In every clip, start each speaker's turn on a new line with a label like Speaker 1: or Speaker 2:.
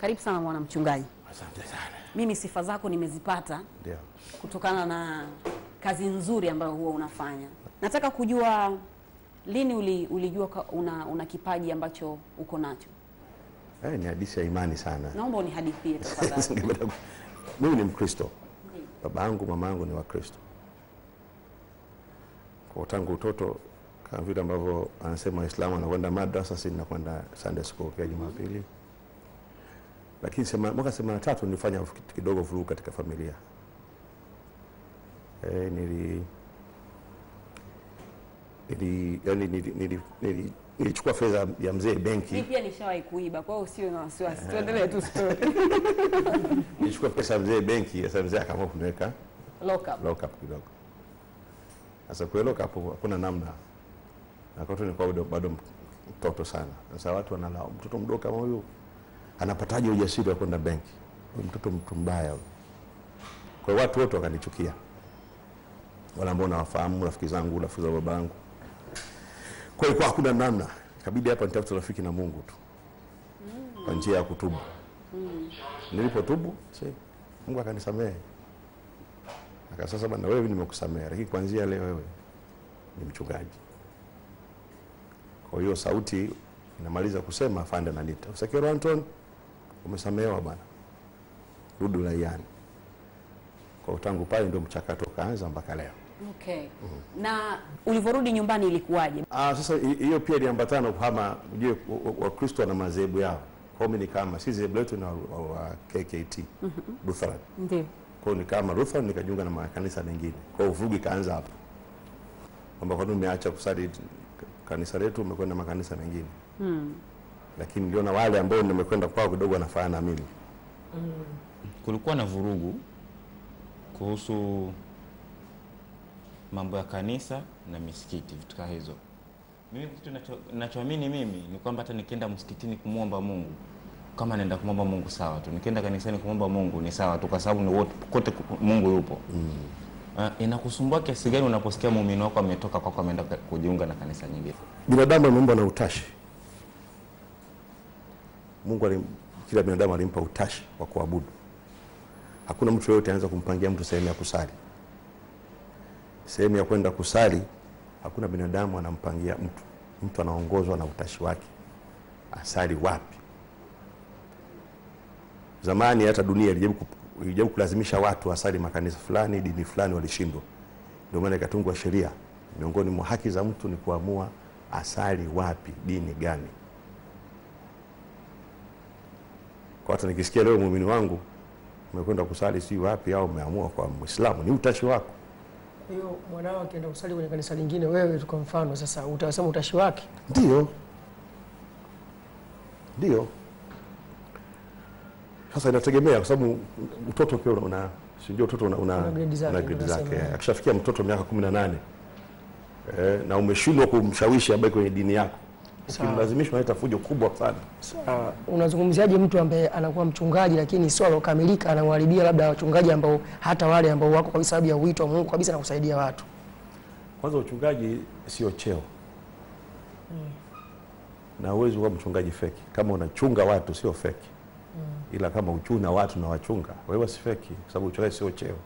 Speaker 1: Karibu sana mwana mchungaji.
Speaker 2: Asante sana.
Speaker 1: Mimi sifa zako nimezipata
Speaker 2: Ndio.
Speaker 1: kutokana na kazi nzuri ambayo huwa unafanya. Nataka kujua lini uli, ulijua una, una kipaji ambacho uko nacho.
Speaker 2: Eh, ni hadithi ya imani sana.
Speaker 1: Naomba unihadithie tafadhali.
Speaker 2: Mimi ni Mkristo. Baba yangu, mama yangu ni Wakristo. Kwa tangu utoto kama vile ambavyo anasema Waislamu anakwenda madrasa, sisi ninakwenda Sunday school kila Jumapili. Lakini sema, mwaka 83 nilifanya kidogo vurugu katika familia. e, nili nili yani nili, nili, nili, nilichukua fedha ya mzee benki
Speaker 1: Mimi pia nishawahi kuiba, kwa hiyo usiwe na wasiwasi. Tuendelee tu story.
Speaker 2: nilichukua pesa ya mzee benki, sasa mzee akaamua kuniweka
Speaker 1: Lock up.
Speaker 2: lock up kidogo. Sasa kwa lock up hakuna namna, na kwa nilikuwa bado, bado mtoto sana. Sasa watu wanalao mtoto mdogo kama huyu anapataje ujasiri wa kwenda benki? Mtoto mtu mbaya huyu. Kwa watu wote wakanichukia, wala ambao nawafahamu, rafiki zangu, rafiki za babangu. Kwa hiyo hakuna namna, ikabidi hapa nitafute rafiki na Mungu tu kwa njia ya kutubu. Nilipotubu, si Mungu akanisamehe Aka sasa bana, wewe nimekusamehe, lakini kuanzia leo wewe ni mchungaji. Kwa hiyo sauti inamaliza kusema, afande ananiita, Usekero Anton, umesamehewa bwana, rudi uraiani. Kwa tangu pale ndio mchakato ukaanza mpaka leo.
Speaker 1: Okay. Mm. Na ulivyorudi nyumbani ilikuwaje?
Speaker 2: Ah, sasa hiyo pia iliambatana na kuhama. Ujue Wakristo wana madhehebu yao, kwa hiyo mimi ni kama si dhehebu letu na wa, wa KKT Lutheran
Speaker 1: Ndio.
Speaker 2: Kwa hiyo nikama Lutheran nikajiunga na makanisa mengine. Kwa hiyo kaanza hapo. Kwamba kwa nini umeacha kusali kanisa letu umekwenda makanisa mengine. Lakini niliona wale ambao nimekwenda kwao kidogo wanafanana na mimi.
Speaker 3: kulikuwa na vurugu kuhusu mambo ya kanisa na misikiti, vitu kama hizo. Mimi kitu nacho- nachoamini mimi ni kwamba hata nikienda msikitini kumwomba Mungu, kama naenda kumwomba Mungu sawa tu, nikienda kanisani kumwomba Mungu ni sawa tu, kwa sababu ni wote kote Mungu yupo. mm. Uh, inakusumbua kiasi gani unaposikia muumini wako ametoka kwako ameenda kujiunga na kanisa nyingine?
Speaker 2: Binadamu ameumbwa na utashi. Mungu alim, kila binadamu alimpa utashi wa kuabudu. Hakuna mtu yeyote anaweza kumpangia mtu sehemu ya kusali. Sehemu ya kwenda kusali hakuna binadamu anampangia mtu. Mtu anaongozwa na utashi wake, asali wapi. Zamani hata dunia ilijaribu kulazimisha watu wasali makanisa fulani, dini fulani, walishindwa. Ndio maana ikatungwa sheria, miongoni mwa haki za mtu ni kuamua asali wapi, dini gani. Kwa hata nikisikia leo muumini wangu umekwenda kusali si wapi, au umeamua kwa Muislamu, ni utashi wako.
Speaker 4: Kwa hiyo mwanao akienda kusali kwenye kanisa lingine, wewe kwa mfano sasa utasema utashi wake.
Speaker 2: Ndio, ndio. Sasa inategemea kwa sababu mtoto pia una sijui mtoto una, una,
Speaker 4: Una grade zake,
Speaker 2: una. Akishafikia mtoto miaka kumi na nane eh, na umeshindwa kumshawishi abaki kwenye dini yako. Ukimlazimisha unaleta fujo kubwa sana.
Speaker 4: Sawa. Unazungumziaje mtu ambaye anakuwa mchungaji lakini sio alokamilika, anawaharibia labda wachungaji ambao hata wale ambao wako kwa sababu ya wito wa Mungu kabisa na kusaidia watu?
Speaker 2: Kwanza uchungaji sio cheo na uwezi kuwa mchungaji feki. Kama unachunga watu sio feki, ila kama uchuna watu na wachunga wewe si feki, kwa sababu uchungaji sio cheo.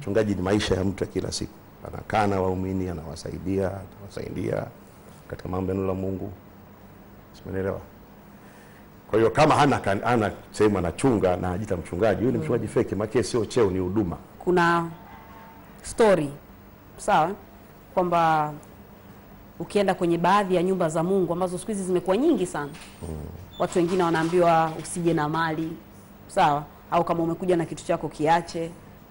Speaker 2: Uchungaji ni maisha ya mtu ya kila siku, anakaa na waumini, anawasaidia, anawasaidia katika mambo ya neno la Mungu, simenelewa. Kwa hiyo kama hana, ana hana sehemu anachunga na ajita mchungaji, huyu ni mchungaji feki, maana sio cheo, ni huduma.
Speaker 1: Kuna story sawa, kwamba ukienda kwenye baadhi ya nyumba za Mungu ambazo siku hizi zimekuwa nyingi sana, mm. watu wengine wanaambiwa usije na mali sawa, au kama umekuja na kitu chako kiache.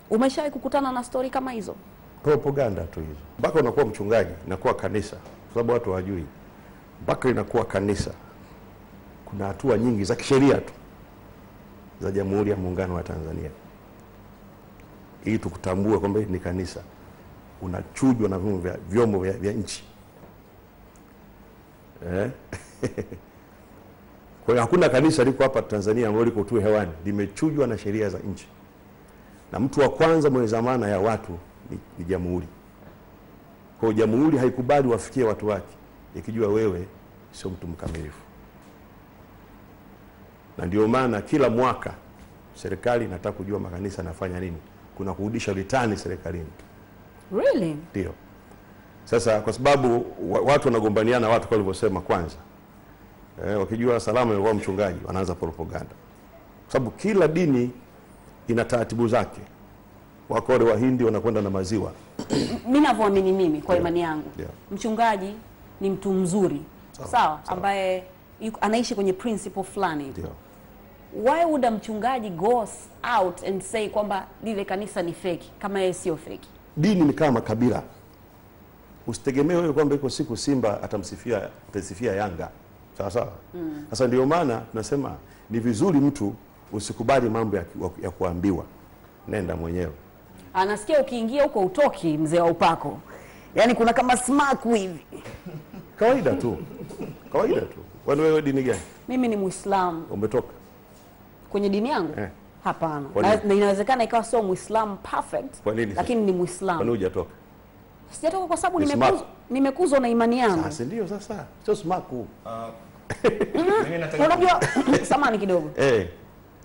Speaker 1: Umeshawahi kukutana na story kama hizo?
Speaker 2: propaganda tu hizo, mpaka unakuwa mchungaji, inakuwa kanisa, kwa sababu watu hawajui, mpaka inakuwa kanisa. Kuna hatua nyingi za kisheria tu. Za Jamhuri ya Muungano wa Tanzania. Ili tukutambue kwamba ni kanisa, unachujwa na vyombo vya, vyombo vya, vya nchi. Eh? Kwa hiyo hakuna kanisa liko hapa Tanzania ambalo liko tu hewani, limechujwa na sheria za nchi. Na mtu wa kwanza mwenye dhamana ya watu ni, ni jamhuri. Kwa jamhuri haikubali wafikie watu wake ikijua wewe sio mtu mkamilifu. na ndio maana kila mwaka serikali inataka kujua makanisa yanafanya nini, kuna kurudisha vitani serikalini.
Speaker 1: Really?
Speaker 2: Ndio sasa, kwa sababu watu wanagombaniana, watu kwa walivyosema kwanza, eh, wakijua salama imekuwa mchungaji, wanaanza propaganda, kwa sababu kila dini ina taratibu zake. Wako wale Wahindi wanakwenda na maziwa,
Speaker 1: mi navyoamini mimi kwa
Speaker 2: yeah.
Speaker 1: imani yangu
Speaker 2: yeah.
Speaker 1: mchungaji ni mtu mzuri
Speaker 2: Sawa,
Speaker 1: sawa,
Speaker 2: sawa.
Speaker 1: ambaye anaishi kwenye principle fulani
Speaker 2: yeah.
Speaker 1: why would a mchungaji go out and say kwamba lile kanisa ni feki kama yeye sio feki
Speaker 2: dini ni kama kabila, Usitegemee wewe kwamba iko siku Simba atamsifia atasifia Yanga, sawa sawa. Sasa ndio maana tunasema ni vizuri mtu usikubali mambo ya, ya kuambiwa, nenda mwenyewe.
Speaker 1: Anasikia ukiingia huko utoki mzee wa upako. Yaani kuna kama smaku hivi.
Speaker 2: Kawaida tu, kawaida tu. Kwani wewe dini gani?
Speaker 1: Mimi ni muislamu.
Speaker 2: Umetoka?
Speaker 1: kwenye dini yangu?
Speaker 2: Eh.
Speaker 1: hapana. Na, inawezekana ikawa sio muislamu perfect
Speaker 2: Kwa nini?
Speaker 1: lakini ni
Speaker 2: Kwani
Speaker 1: muislamu
Speaker 2: hujatoka?
Speaker 1: sijatoka kwa sababu nimekuzwa, nimekuzwa na imani yangu.
Speaker 2: Sasa ndio? Sasa, sio smaku.
Speaker 3: Mimi nataka
Speaker 1: unajua samani kidogo.
Speaker 2: Eh,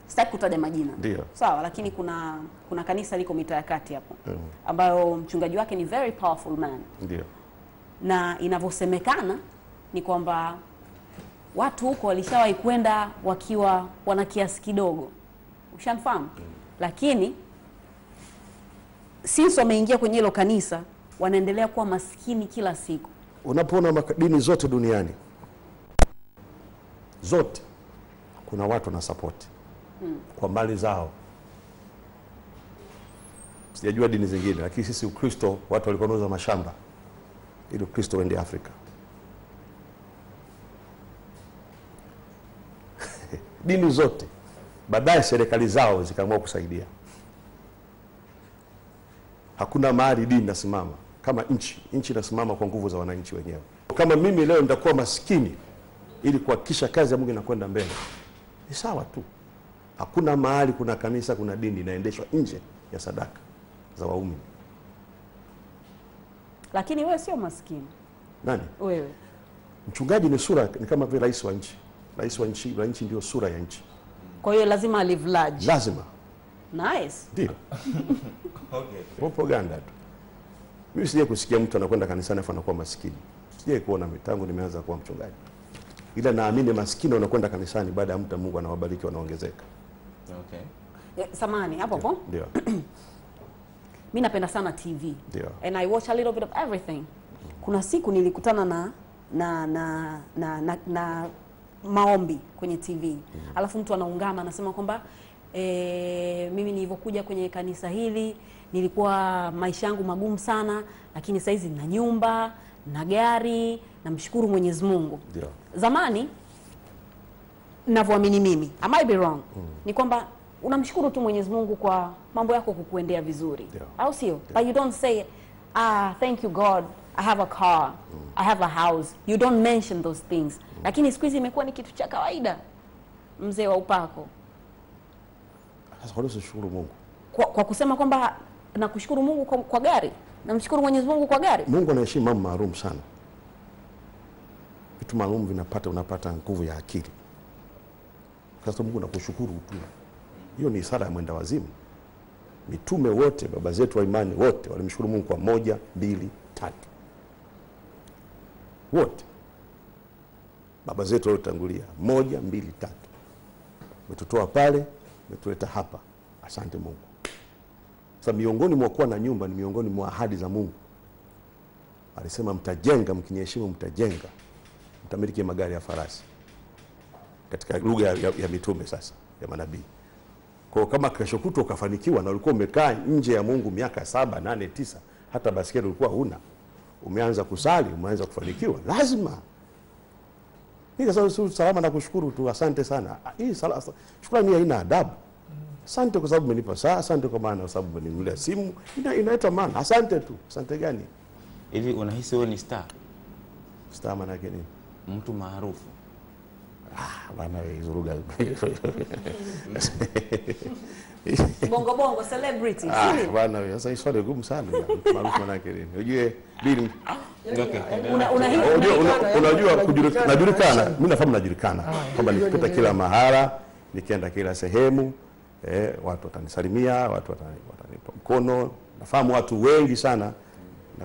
Speaker 1: sitaki kutaja majina.
Speaker 2: Ndio.
Speaker 1: sawa lakini kuna kuna kanisa liko mitaa ya kati hapo mm. ambayo mchungaji wake ni very powerful man.
Speaker 2: Ndio.
Speaker 1: Na inavyosemekana ni kwamba watu huko walishawahi kwenda wakiwa wana kiasi kidogo. Ushanfahamu lakini sisi wameingia kwenye hilo kanisa wanaendelea kuwa maskini kila siku.
Speaker 2: Unapoona makadini zote duniani zote kuna watu na sapoti kwa mali zao. Sijajua dini zingine lakini sisi ukristo watu walikuwa wanauza mashamba ili ukristo uende afrika. Dini zote baadaye serikali zao zikaamua kusaidia. Hakuna mahali dini nasimama kama nchi. Nchi inasimama kwa nguvu za wananchi wenyewe. Kama mimi leo nitakuwa maskini ili kuhakikisha kazi ya mungu inakwenda mbele ni sawa tu hakuna mahali kuna kanisa kuna dini inaendeshwa nje ya sadaka za waumini.
Speaker 1: Lakini wewe sio maskini.
Speaker 2: Nani?
Speaker 1: Wewe.
Speaker 2: Mchungaji ni sura ni kama vile rais wa nchi. Rais wa nchi rais nchi ndio sura ya nchi.
Speaker 1: Kwa hiyo lazima live large.
Speaker 2: Lazima.
Speaker 1: Nice.
Speaker 2: Ndio.
Speaker 3: Okay.
Speaker 2: propaganda tu. Mimi sije kusikia mtu anakwenda kanisani afa anakuwa maskini. Sije kuona tangu nimeanza kuwa mchungaji. Ila naamini maskini wanakwenda kanisani baada ya muda mungu anawabariki wanaongezeka
Speaker 3: Okay.
Speaker 1: Samani hapo hapo.
Speaker 2: Ndio.
Speaker 1: Mi napenda sana tv
Speaker 2: Ndio.
Speaker 1: and i watch a little bit of everything. Kuna siku nilikutana na na na na, na, na maombi kwenye tv alafu mtu anaungama anasema kwamba e, mimi nilivyokuja kwenye kanisa hili nilikuwa maisha yangu magumu sana lakini saizi na nyumba na gari namshukuru mwenyezi mungu.
Speaker 2: Ndio.
Speaker 1: zamani navyoamini mimi. I might be wrong? Mm. ni kwamba unamshukuru tu Mwenyezi Mungu kwa mambo yako kukuendea vizuri.
Speaker 2: Yeah.
Speaker 1: au sio? Yeah. but you don't say ah thank you God. I have a car. Mm. I have a house. You don't mention those things. Mm. lakini siku hizi imekuwa ni kitu cha kawaida mzee wa upako.
Speaker 2: Sasa kwa nini usishukuru mungu?
Speaker 1: Kwa, kwa kusema kwamba nakushukuru Mungu kwa, kwa gari. Namshukuru Mwenyezi Mungu kwa gari.
Speaker 2: Mungu anaheshimu mambo maalum sana. Vitu maalum vinapata unapata nguvu ya akili sasa mungu nakushukuru tu. Hiyo ni ishara ya mwenda wazimu. Mitume wote baba zetu wa imani wote walimshukuru mungu kwa moja mbili tatu. Wote. Baba zetu waliotangulia moja mbili tatu. Umetutoa pale umetuleta hapa. Asante mungu. Sasa miongoni mwa kuwa na nyumba ni miongoni mwa ahadi za mungu. Alisema mtajenga mkiniheshimu mtajenga. Mtamiliki magari ya farasi katika lugha ya, ya, ya mitume sasa ya manabii. Kwa kama kesho kutwa ukafanikiwa na ulikuwa umekaa nje ya mungu miaka saba nane tisa hata basikeli ulikuwa huna umeanza kusali umeanza kufanikiwa lazima. Salama na kushukuru tu asante sana. Hii sala- shukrani haina adabu. Asante kwa sababu umenipa saa asante kwa maana kwa sababu umeninunulia simu. Ina, inaleta maana. Asante tu. Asante gani?
Speaker 3: Hivi unahisi wewe ni star,
Speaker 2: Star maana yake nini?
Speaker 3: Mtu maarufu?
Speaker 2: Ah, bana izuruga
Speaker 1: bongo bongo celebrity
Speaker 2: Ah, bana wewe, sasa swali gumu sana. Maarufu nini? Unajue bili unajua najulikana. mimi nafahamu najulikana. Kwamba nikipita kila mahala nikienda kila sehemu eh, watu watanisalimia, watu watani- watanipa mkono. Nafahamu watu wengi sana,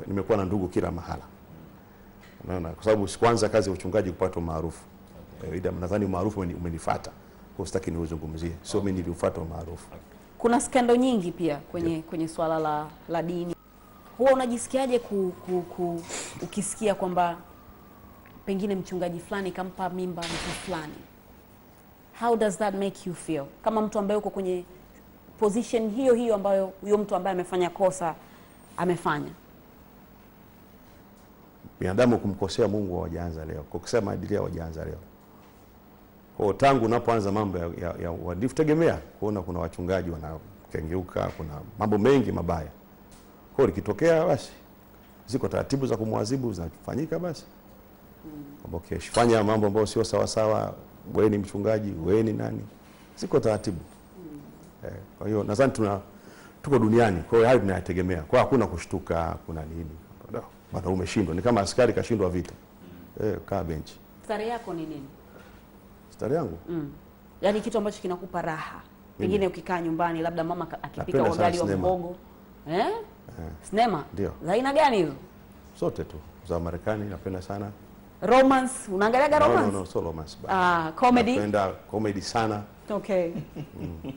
Speaker 2: nimekuwa na ndugu kila mahala, unaona, kwa sababu sikuanza kazi ya uchungaji kupata umaarufu okay. Ida nadhani umaarufu umeni- umenifuata, kwa sitaki niuzungumzie, sio mimi niliufuata umaarufu.
Speaker 1: Kuna skendo nyingi pia kwenye kwenye swala la, la dini. Huwa unajisikiaje ku, ku, ku, ukisikia kwamba pengine mchungaji fulani kampa mimba mtu fulani? How does that make you feel? Kama mtu ambaye uko kwenye position hiyo hiyo ambayo huyo mtu ambaye amefanya kosa amefanya.
Speaker 2: binadamu kumkosea Mungu hawajaanza leo, kukosea maadili hawajaanza leo. Kwa tangu unapoanza mambo ya, ya, ya uhalifu tegemea kuona kuna wachungaji wanakengeuka, kuna mambo mengi mabaya. Kwa likitokea, basi ziko taratibu za kumwadhibu zinafanyika, basi Mm. Okay, fanya mambo ambayo sio sawasawa, wewe ni mchungaji, wewe ni nani, ziko taratibu Mm. eh. Kwa hiyo nadhani tuna tuko duniani, kwa hiyo hayo tunayategemea. Kwa hakuna kushtuka, kuna nini bado umeshindwa. Ni kama askari kashindwa vita Mm. eh, kaa benchi.
Speaker 1: Sare yako ni nini?
Speaker 2: Stari yangu
Speaker 1: Mm. Yaani kitu ambacho kinakupa raha. Pengine ukikaa nyumbani labda mama akipika ugali wa
Speaker 2: mbogo
Speaker 1: eh? Eh? Sinema?
Speaker 2: Ndio.
Speaker 1: Za aina gani hizo?
Speaker 2: zote tu za Marekani napenda sana.
Speaker 1: Romance, unaangaliaga
Speaker 2: No,
Speaker 1: romance?
Speaker 2: no, no, so romance bana.
Speaker 1: Ah, comedy.
Speaker 2: Napenda comedy sana,
Speaker 1: Okay. mm.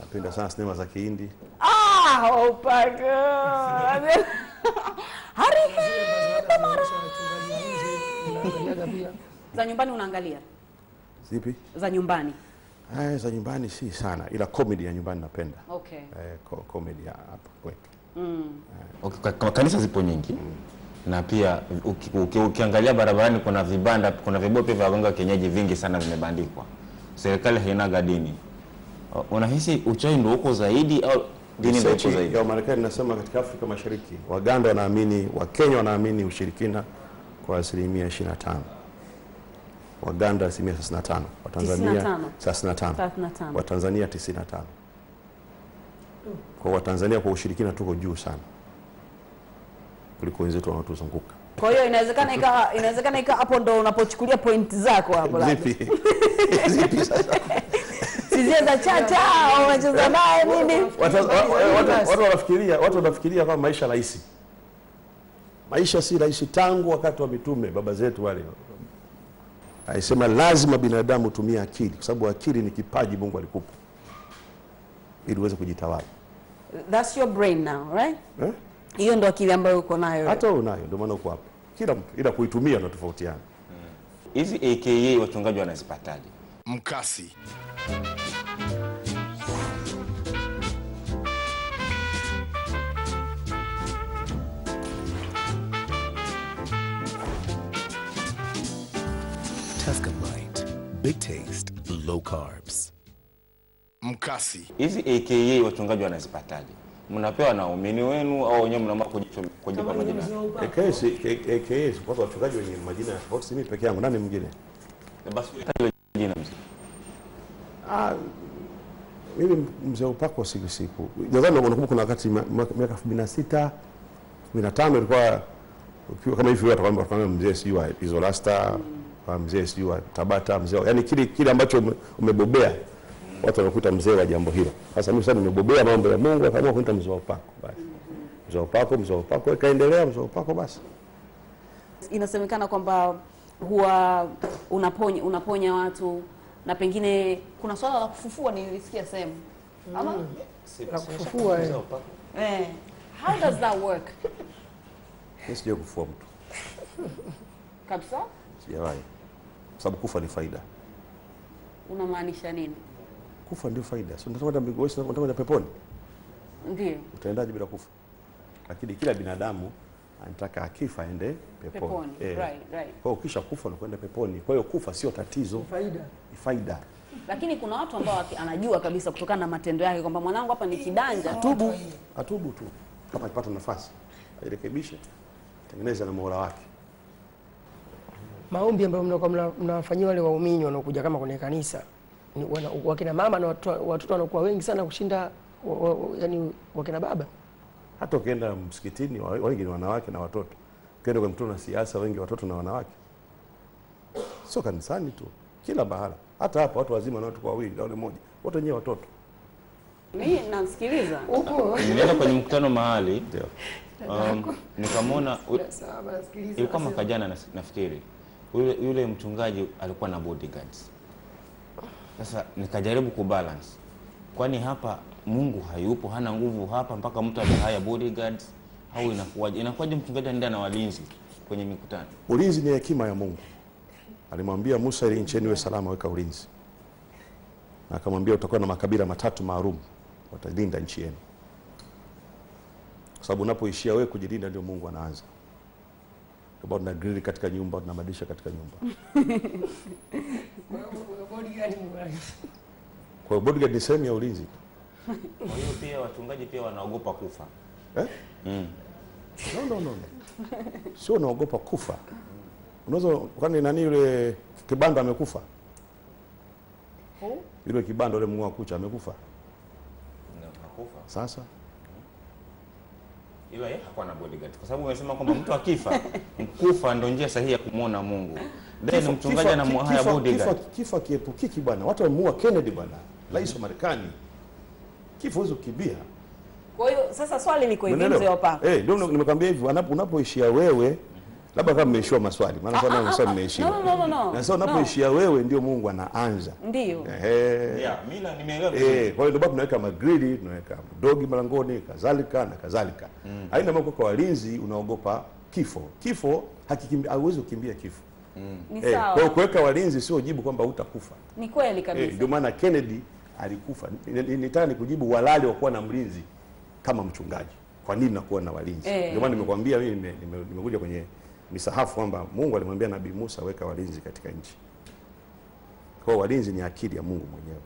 Speaker 2: napenda sana sinema za Kihindi.
Speaker 1: Ah, oh my Hari
Speaker 4: hii
Speaker 1: za nyumbani unaangalia?
Speaker 2: Zipi?
Speaker 1: Za nyumbani.
Speaker 2: Eh, za nyumbani si sana, ila comedy ya nyumbani napenda.
Speaker 1: Okay.
Speaker 2: Eh, ko, comedy ya hapa kwetu.
Speaker 3: Okay, kwa- kwa- kanisa zipo nyingi Mm na pia uki, uki, ukiangalia barabarani kuna vibanda kuna vibao pia vya waganga kienyeji vingi sana vimebandikwa serikali hainaga dini unahisi uchawi ndio uko zaidi au dini ndio uko zaidi
Speaker 2: ya Marekani nasema katika Afrika Mashariki, Waganda wanaamini, Wakenya wanaamini ushirikina kwa asilimia 25. Waganda asilimia 35, Watanzania
Speaker 1: 95.
Speaker 2: 35,
Speaker 1: 35.
Speaker 2: Watanzania 95. Kwa Watanzania kwa ushirikina tuko juu sana kuliko wenzetu wanaotuzunguka.
Speaker 1: Kwa hiyo inawezekana ikawa inawezekana ikawa hapo ndo unapochukulia point zako hapo labda.
Speaker 2: Zipi? Zipi sasa?
Speaker 1: Sizia za chacha au unacheza naye nini?
Speaker 2: Watu wa- wa- watu- watu wanafikiria watu wanafikiria kama maisha rahisi. Maisha si rahisi. Tangu wakati wa mitume baba zetu wale alisema lazima binadamu utumie akili, kwa sababu akili ni kipaji Mungu alikupa ili uweze kujitawala.
Speaker 1: That's your brain now, right?
Speaker 2: Eh?
Speaker 1: Hiyo ndo akili ambayo uko nayo.
Speaker 2: Hata wewe unayo, ndio maana uko hapa. Kila mtu, ila kuitumia na tofautiana.
Speaker 3: hizi hmm. aka wachungaji wanazipataje
Speaker 5: Mkasi.
Speaker 6: Big taste, low carbs.
Speaker 5: Mkasi.
Speaker 3: hizi aka wachungaji wanazipataje mnapewa na waumini wenu au wenyewe mnaamua kujipa majina
Speaker 2: AKA si kwa wachungaji wenye majina tofauti, si mimi peke yangu, nani mwingine?
Speaker 3: basi taja jina mzee
Speaker 2: Ah, mimi mzee upako siku siku nadhani unakumbuka kuna wakati miaka elfu mbili na sita kumi na tano ilikuwa ukiwa kama hivi watu kwamba mzee sijui wa Izolasta kwa mzee sijui wa Tabata mzee yani kile kile ambacho ume- umebobea watu wanakuta mzee wa jambo hilo. Sasa mimi sasa nimebobea mambo ya Mungu, akaamua kuita mzee wa upako basi. Mzee wa upako, mzee wa upako ikaendelea mzee wa upako basi.
Speaker 1: Inasemekana kwamba huwa unaponya unaponya watu na pengine kuna swala la kufufua nilisikia sehemu. Ama
Speaker 4: la kufufua eh.
Speaker 1: eh, how does that work?
Speaker 2: Mimi sijawahi kufua mtu.
Speaker 1: Kabisa?
Speaker 2: Sijawahi. Kwa sababu kufa ni faida.
Speaker 1: Unamaanisha nini?
Speaker 2: Kufa ndio faida. Sio unataka kwenda mbinguni, unataka kwenda peponi.
Speaker 1: Ndio.
Speaker 2: utaendaje bila kufa? Lakini kila binadamu anataka akifa aende peponi.
Speaker 1: Peponi.
Speaker 2: Eh.
Speaker 1: Right, right.
Speaker 2: Kwa hiyo ukisha kufa unakwenda peponi. Kwa hiyo kufa sio tatizo,
Speaker 4: faida
Speaker 2: ni faida.
Speaker 1: Lakini kuna watu ambao anajua kabisa kutokana na matendo yake kwamba mwanangu hapa ni kidanja.
Speaker 2: Atubu, atubu tu kama akipata nafasi airekebishe, tengeneza na Mola wake.
Speaker 4: Maombi ambayo mnakuwa mnawafanyia wale waumini wanaokuja kama kwenye kanisa ni wana, wakina mama na watoto wanakuwa wengi sana kushinda wa, wa, wa- yani wakina baba
Speaker 2: Hata ukienda msikitini wengi ni wanawake na watoto. Ukienda kwenye mkutano na siasa wengi watoto na wanawake. Sio kanisani tu, kila mahala, hata hapa watu wazima na watu kwa wawili na wale mmoja, wote wenyewe watoto.
Speaker 1: Mimi namsikiliza.
Speaker 4: huko
Speaker 3: nilienda kwenye mkutano mahali
Speaker 2: Ndio.
Speaker 3: um, nikamwona ilikuwa mwaka jana nafikiri yule, yule mchungaji alikuwa na bodyguards. Sasa nikajaribu kubalance. Kwani hapa mungu hayupo hana nguvu hapa mpaka mtu alihaya bodyguards. Au inakuwaje? Inakuwaje mchungaji anaenda na walinzi kwenye mikutano?
Speaker 2: Ulinzi ni hekima ya Mungu. Alimwambia Musa, ili nchi iwe salama, weka ulinzi, na akamwambia utakuwa na makabila matatu maalum watalinda nchi yenu, kwa sababu unapoishia wewe kujilinda, ndio Mungu anaanza. Kama tuna grili katika nyumba, tuna madirisha katika nyumba. Kwa hiyo bodyguard ni sehemu ya ulinzi
Speaker 3: kwa hiyo pia wachungaji pia wanaogopa kufa
Speaker 2: eh?
Speaker 3: mm.
Speaker 2: No, no, no, no. Sio unaogopa kufa. Unaweza kwani nani yule kibanda amekufa? Yule kibanda yule mng'oa kucha amekufa. Sasa
Speaker 3: ila yeye hakuwa na bodyguard kwa sababu umesema kwamba mtu akifa mkufa ndio njia sahihi ya kumwona mungu then mchungaji anamwahaya bodyguard
Speaker 2: kifo- Kifo kiepukiki bwana. Watu wameua Kennedy bwana, rais wa Marekani. Kifo hizo kibia.
Speaker 1: Kwa hiyo sasa swali ni kwa hivyo pako.
Speaker 2: Eh, ndio nimekwambia hivyo unapo- unapoishia wewe labda kama mmeishiwa maswali. Maana kwa nini maswali mmeishiwa?
Speaker 1: No, no, no, no.
Speaker 2: Na sasa unapoishia no. wewe ndio Mungu anaanza.
Speaker 1: Ndio.
Speaker 2: Ehe.
Speaker 3: yeah, mila nimeelewa vizuri.
Speaker 2: Eh, kwa hiyo ndio tunaweka magrili, tunaweka dogi mlangoni kadhalika na kadhalika. Mm. Haina maana kwa walinzi unaogopa kifo. Kifo hakikimbi hauwezi kukimbia kifo.
Speaker 1: Mm.
Speaker 2: Eh, kwa hiyo kuweka walinzi sio jibu kwamba utakufa.
Speaker 1: Ni kweli kabisa.
Speaker 2: Eh, ndio maana Kennedy alikufa. Ni- ni- Nitaka nikujibu walali wa kuwa na mlinzi kama mchungaji. Kwa nini nakuwa na walinzi?
Speaker 1: Eh.
Speaker 2: Ndio maana nimekwambia mimi nime- nime- nimekuja kwenye misahafu kwamba Mungu alimwambia Nabii Musa weka walinzi katika nchi. Kwa walinzi ni akili ya Mungu mwenyewe.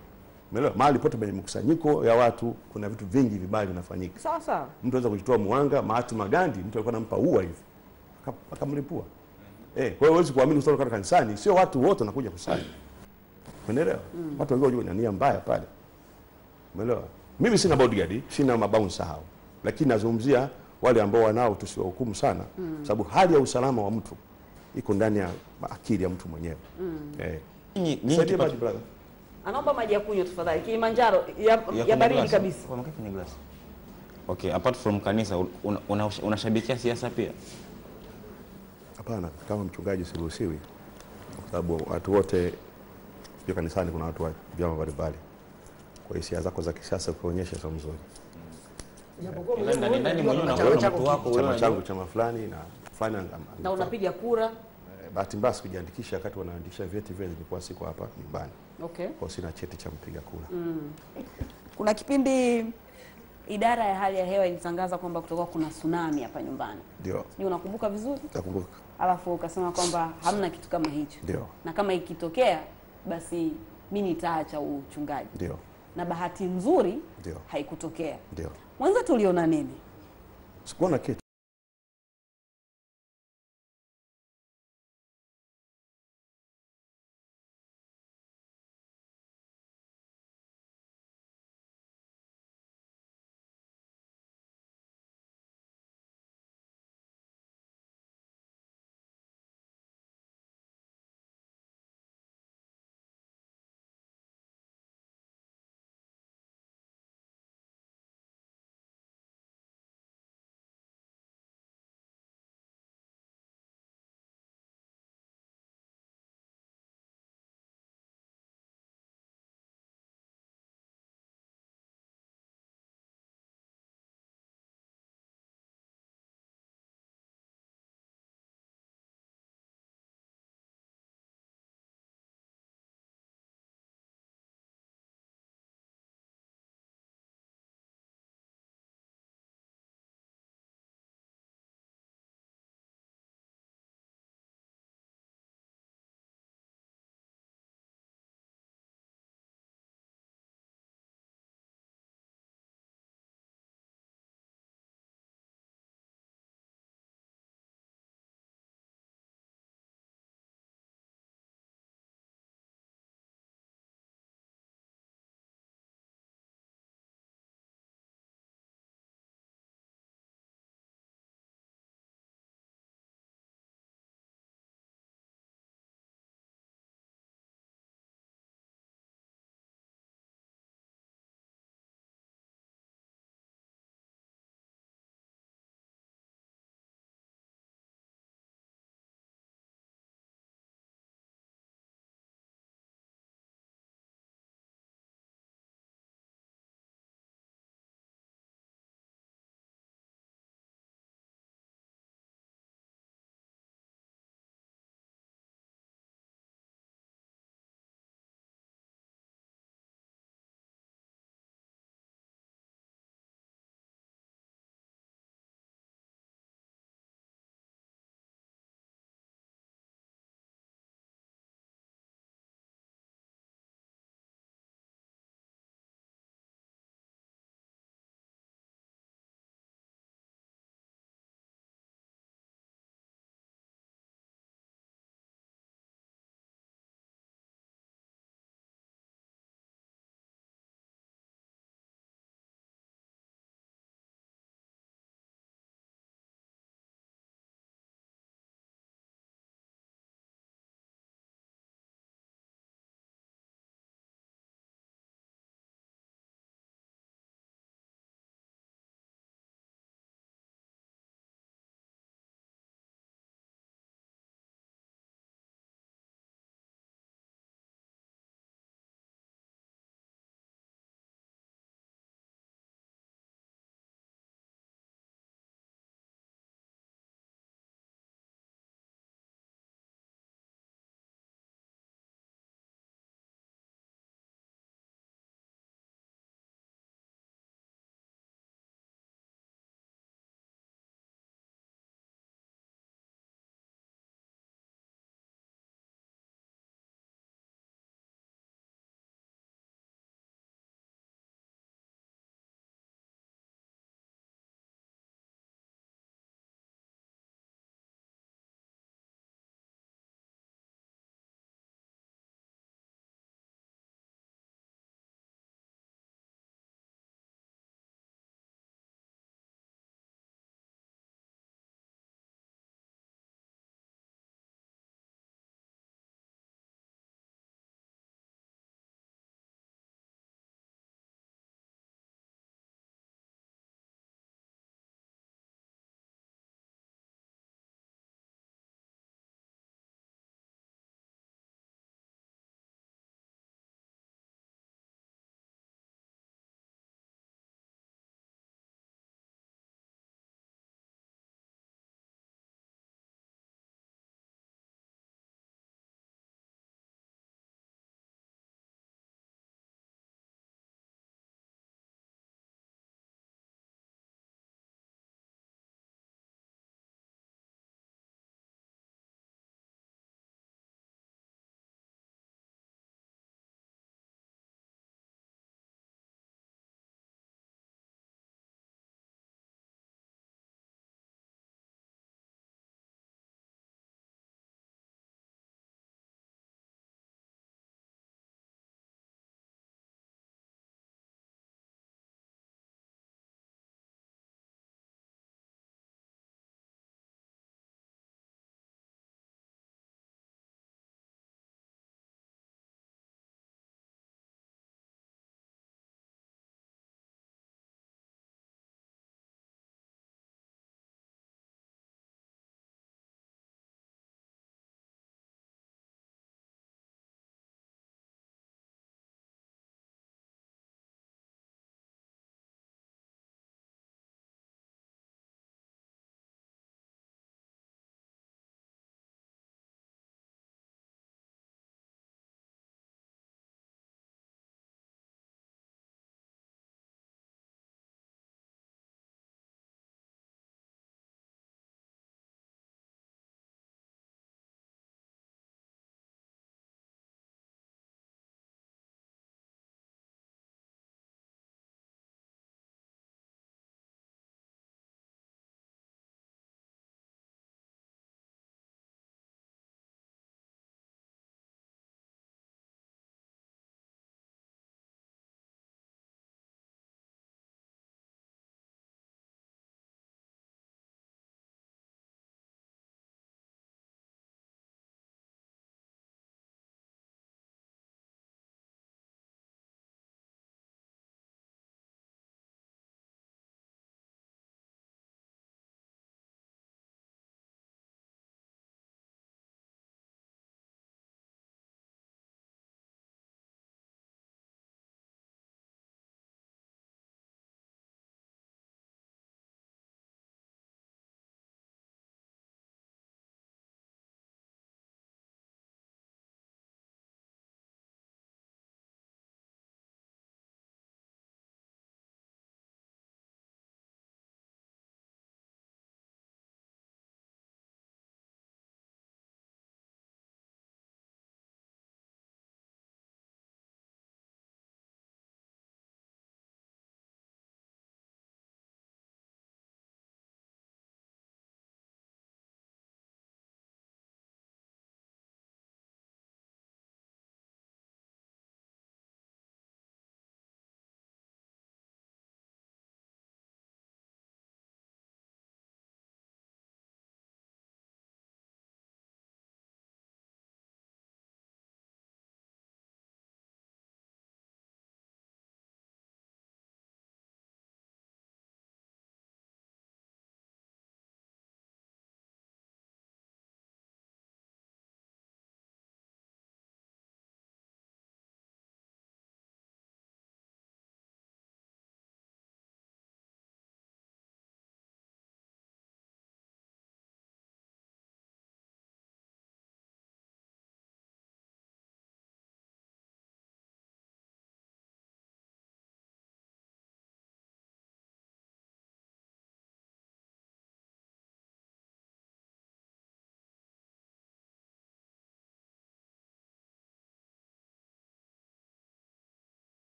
Speaker 2: Umeelewa? Mahali pote penye mkusanyiko ya watu kuna vitu vingi vibaya vinafanyika.
Speaker 1: Sawa sawa.
Speaker 2: Mtu anaweza kujitoa muhanga, Mahatma Gandhi, mtu alikuwa anampa ua hivi. Akamlipua. Eh, kwa hiyo huwezi kuamini kutoka katika kanisani, sio watu wote wanakuja kusali. Umeelewa? Mm. Watu wengi wajua nia mbaya pale. Umeelewa? Mimi sina bodyguard, sina mabouncer hao. Lakini nazungumzia wale ambao wanao tusiwahukumu sana, mm. sababu hali ya usalama wa mtu iko ndani ya akili ya mtu mwenyewe. mm. Eh.
Speaker 3: Nyinyi- nyinyi
Speaker 2: maji brother.
Speaker 1: Anaomba maji ya kunywa tafadhali. Kilimanjaro ya, ya,
Speaker 3: ya
Speaker 1: baridi kabisa.
Speaker 3: Kwa kwenye glasi. Okay, apart from kanisa unashabikia una- una- siasa pia?
Speaker 2: Hapana, kama mchungaji siruhusiwi, kwa sababu watu wote sio kanisani, kuna watu wa vyama mbalimbali. Kwa hiyo siasa zako za kisiasa ukionyesha sio mzuri.
Speaker 4: Japokuwa
Speaker 3: Ndani-
Speaker 4: mwenyewe
Speaker 3: ndani
Speaker 4: unajua
Speaker 3: mwenyewe
Speaker 4: chama
Speaker 2: changu chama fulani na fulani
Speaker 1: Na unapiga kura.
Speaker 2: Eh, bahati mbaya sikujiandikisha wakati wanaandikisha vyeti vile, nilikuwa siko hapa nyumbani,
Speaker 1: Okay.
Speaker 2: kwa sina cheti cha mpiga kura. mm.
Speaker 1: Kuna kipindi idara ya hali ya hewa ilitangaza kwamba kutakuwa kuna tsunami hapa nyumbani.
Speaker 2: Ndio,
Speaker 1: Ni unakumbuka vizuri?
Speaker 2: nakumbuka.
Speaker 1: Alafu ukasema kwamba hamna kitu kama hicho.
Speaker 2: Ndio,
Speaker 1: Na kama ikitokea basi mi nitaacha uchungaji.
Speaker 2: ndio,
Speaker 1: Na bahati nzuri
Speaker 2: ndio,
Speaker 1: haikutokea.
Speaker 2: ndio.
Speaker 1: Mwanzo tuliona nini?
Speaker 2: Sikuona kitu